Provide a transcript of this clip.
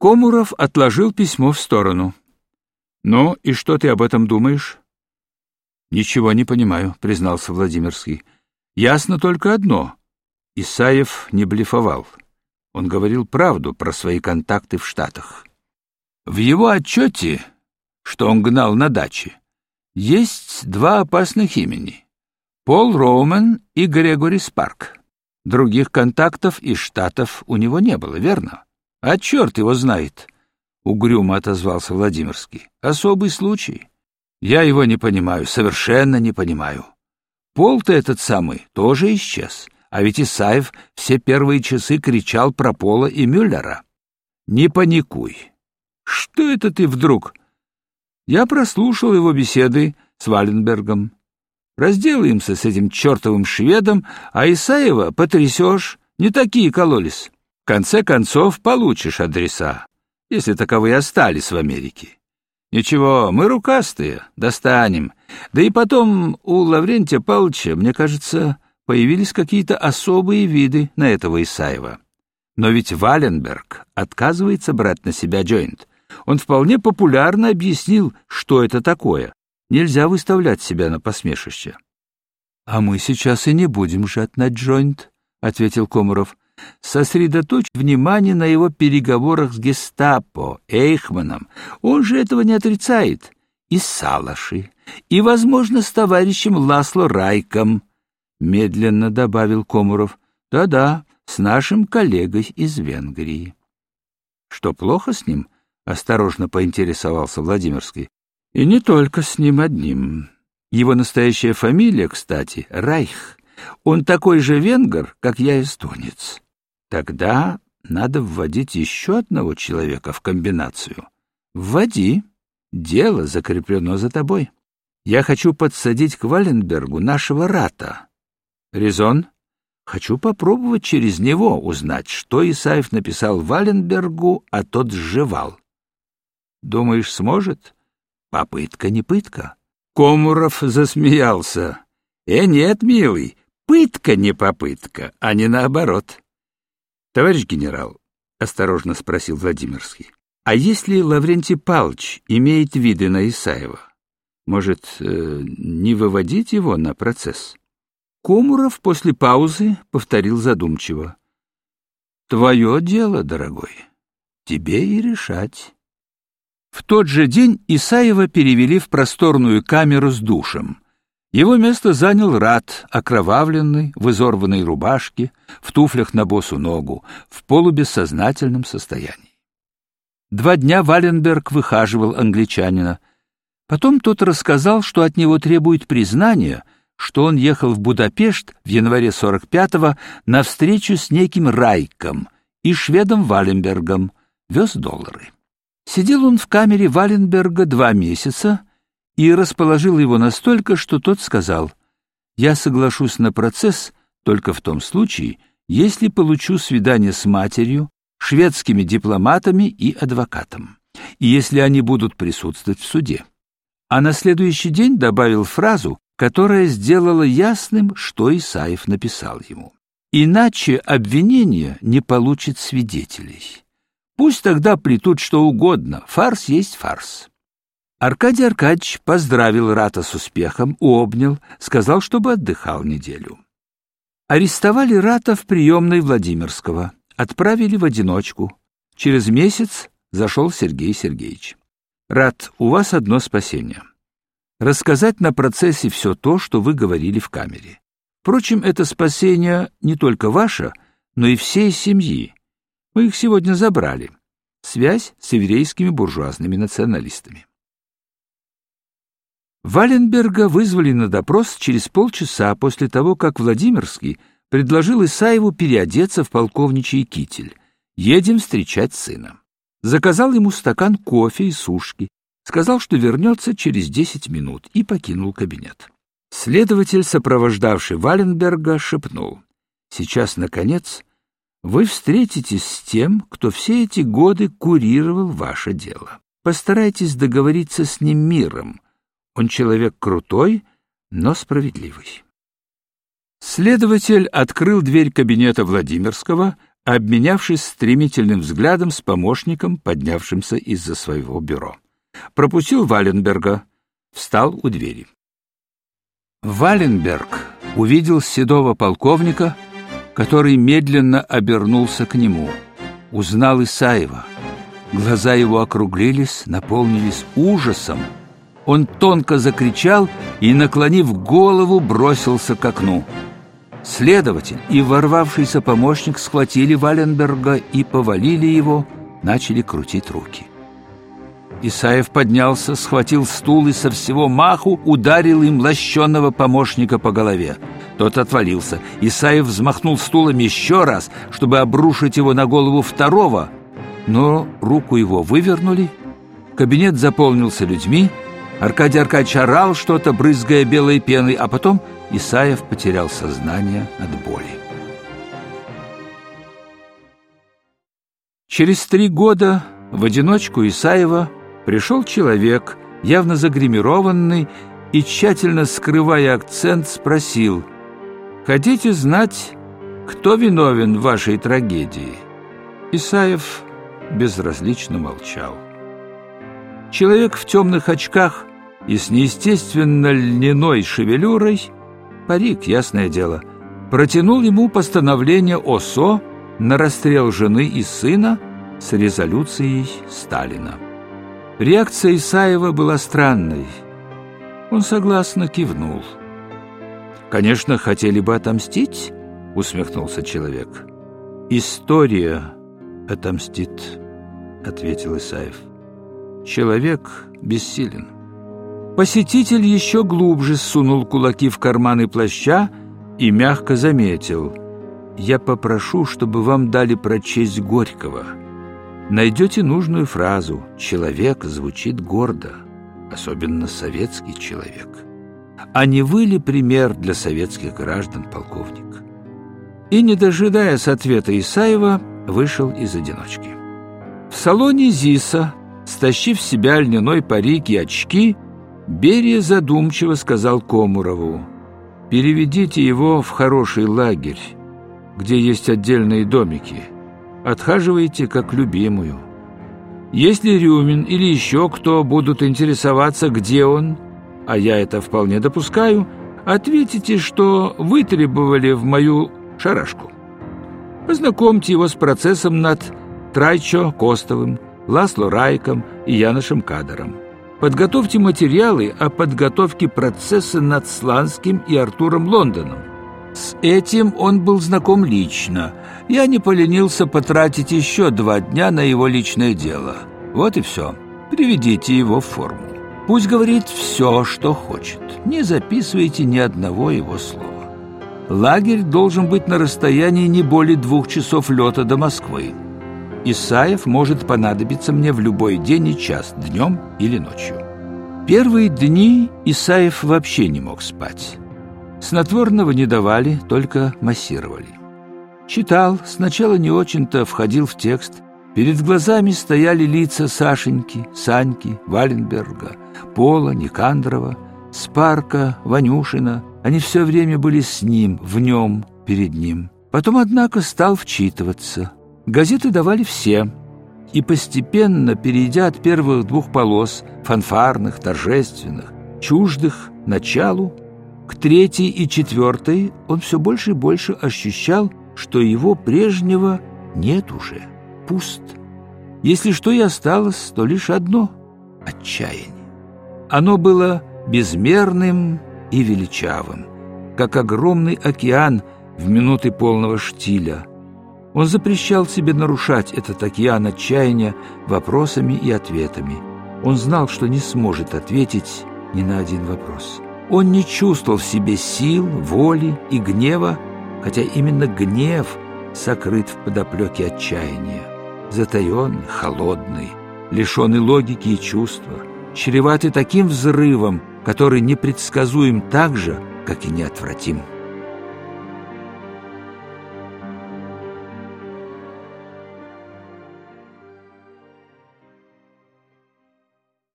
Комуров отложил письмо в сторону. «Ну, и что ты об этом думаешь?» «Ничего не понимаю», — признался Владимирский. «Ясно только одно. Исаев не блефовал. Он говорил правду про свои контакты в Штатах. В его отчете, что он гнал на даче, есть два опасных имени — Пол Роумен и Грегори Спарк. Других контактов из Штатов у него не было, верно? А черт его знает, — угрюмо отозвался Владимирский. Особый случай. Я его не понимаю, совершенно не понимаю. Пол-то этот самый тоже исчез, а ведь Исаев все первые часы кричал про Пола и Мюллера. Не паникуй. Что это ты вдруг? Я прослушал его беседы с Валенбергом. Разделаемся с этим чертовым шведом, а Исаева потрясешь. Не такие кололись. Конце концов получишь адреса, если таковые остались в Америке. Ничего, мы рукастые, достанем. Да и потом у Лаврентия Павловича, мне кажется, появились какие-то особые виды на этого Исаева. Но ведь Валенберг отказывается брать на себя джойнт. Он вполне популярно объяснил, что это такое. Нельзя выставлять себя на посмешище. — А мы сейчас и не будем жать на джойнт, — ответил Комаров сосредоточь внимание на его переговорах с гестапо, Эйхманом. Он же этого не отрицает. И Салаши, и, возможно, с товарищем Ласло Райком, — медленно добавил Комуров. Да — с нашим коллегой из Венгрии. — Что, плохо с ним? — осторожно поинтересовался Владимирский. — И не только с ним одним. Его настоящая фамилия, кстати, Райх. Он такой же венгер, как я эстонец. Тогда надо вводить еще одного человека в комбинацию. Вводи. Дело закреплено за тобой. Я хочу подсадить к Валенбергу нашего рата. Резон? Хочу попробовать через него узнать, что Исаев написал Валенбергу, а тот сживал. Думаешь, сможет? Попытка не пытка. Комуров засмеялся. Э, нет, милый, пытка не попытка, а не наоборот. Товарищ генерал, — осторожно спросил Владимирский, — а если Лаврентий Палч имеет виды на Исаева, может, э, не выводить его на процесс? Комуров после паузы повторил задумчиво. — Твое дело, дорогой, тебе и решать. В тот же день Исаева перевели в просторную камеру с душем — его место занял Рад, окровавленный, в изорванной рубашке, в туфлях на босу ногу, в полубессознательном состоянии. Два дня Валенберг выхаживал англичанина. Потом тот рассказал, что от него требует признания, что он ехал в Будапешт в январе 45-го на встречу с неким Райком и шведом Валенбергом, вез доллары. Сидел он в камере Валенберга два месяца, и расположил его настолько, что тот сказал, «Я соглашусь на процесс только в том случае, если получу свидание с матерью, шведскими дипломатами и адвокатом, и если они будут присутствовать в суде». А на следующий день добавил фразу, которая сделала ясным, что Исаев написал ему. «Иначе обвинение не получит свидетелей. Пусть тогда плетут что угодно, фарс есть фарс». Аркадий Аркадьевич поздравил Рата с успехом, обнял, сказал, чтобы отдыхал неделю. Арестовали Рата в приемной Владимирского, отправили в одиночку. Через месяц зашел Сергей Сергеевич. «Рат, у вас одно спасение. Рассказать на процессе все то, что вы говорили в камере. Впрочем, это спасение не только ваше, но и всей семьи. Мы их сегодня забрали. Связь с еврейскими буржуазными националистами. Валенберга вызвали на допрос через полчаса после того, как Владимирский предложил Исаеву переодеться в полковничий китель. Едем встречать сына. Заказал ему стакан кофе и сушки, сказал, что вернется через десять минут, и покинул кабинет. Следователь, сопровождавший Валенберга, шепнул. «Сейчас, наконец, вы встретитесь с тем, кто все эти годы курировал ваше дело. Постарайтесь договориться с ним миром, он человек крутой, но справедливый. Следователь открыл дверь кабинета Владимирского, обменявшись стремительным взглядом с помощником, поднявшимся из-за своего бюро. Пропустил Валенберга, встал у двери. Валенберг увидел седого полковника, который медленно обернулся к нему. Узнал Исаева. Глаза его округлились, наполнились ужасом. Он тонко закричал и, наклонив голову, бросился к окну. Следователь и ворвавшийся помощник схватили Валенберга и повалили его, начали крутить руки. Исаев поднялся, схватил стул и со всего маху ударил им лощенного помощника по голове. Тот отвалился. Исаев взмахнул стулом еще раз, чтобы обрушить его на голову второго, но руку его вывернули. Кабинет заполнился людьми. Аркадий Аркадьевич орал что-то, брызгая белой пеной, а потом Исаев потерял сознание от боли. Через три года в одиночку Исаева пришел человек, явно загримированный, и, тщательно скрывая акцент, спросил, «Хотите знать, кто виновен в вашей трагедии?» Исаев безразлично молчал. Человек в темных очках и с неестественно льняной шевелюрой, парик, ясное дело, протянул ему постановление ОСО на расстрел жены и сына с резолюцией Сталина. Реакция Исаева была странной. Он согласно кивнул. «Конечно, хотели бы отомстить?» — усмехнулся человек. «История отомстит», — ответил Исаев. «Человек бессилен». Посетитель еще глубже сунул кулаки в карманы плаща и мягко заметил. «Я попрошу, чтобы вам дали прочесть Горького» найдете нужную фразу «человек» звучит гордо, особенно советский человек. А не вы ли пример для советских граждан, полковник? И, не дожидаясь ответа Исаева, вышел из одиночки. В салоне ЗИСа, стащив себя льняной парик и очки, Берия задумчиво сказал Комурову, «Переведите его в хороший лагерь, где есть отдельные домики» отхаживаете как любимую. Если Рюмин или еще кто будут интересоваться, где он, а я это вполне допускаю, ответите, что вы требовали в мою шарашку. Познакомьте его с процессом над Трайчо Костовым, Ласло Райком и Яношем Кадером. Подготовьте материалы о подготовке процесса над Сланским и Артуром Лондоном. С этим он был знаком лично. Я не поленился потратить еще два дня на его личное дело. Вот и все. Приведите его в форму. Пусть говорит все, что хочет. Не записывайте ни одного его слова. Лагерь должен быть на расстоянии не более двух часов лета до Москвы. Исаев может понадобиться мне в любой день и час, днем или ночью. Первые дни Исаев вообще не мог спать. Снотворного не давали, только массировали. Читал, сначала не очень-то входил в текст. Перед глазами стояли лица Сашеньки, Саньки, Валенберга, Пола, Никандрова, Спарка, Ванюшина. Они все время были с ним, в нем, перед ним. Потом, однако, стал вчитываться. Газеты давали все. И постепенно, перейдя от первых двух полос, фанфарных, торжественных, чуждых, началу, к третьей и четвертой он все больше и больше ощущал, что его прежнего нет уже, пуст. Если что и осталось, то лишь одно — отчаяние. Оно было безмерным и величавым, как огромный океан в минуты полного штиля. Он запрещал себе нарушать этот океан отчаяния вопросами и ответами. Он знал, что не сможет ответить ни на один вопрос. Он не чувствовал в себе сил, воли и гнева, хотя именно гнев сокрыт в подоплеке отчаяния, затаенный, холодный, лишенный логики и чувства, чреватый таким взрывом, который непредсказуем так же, как и неотвратим.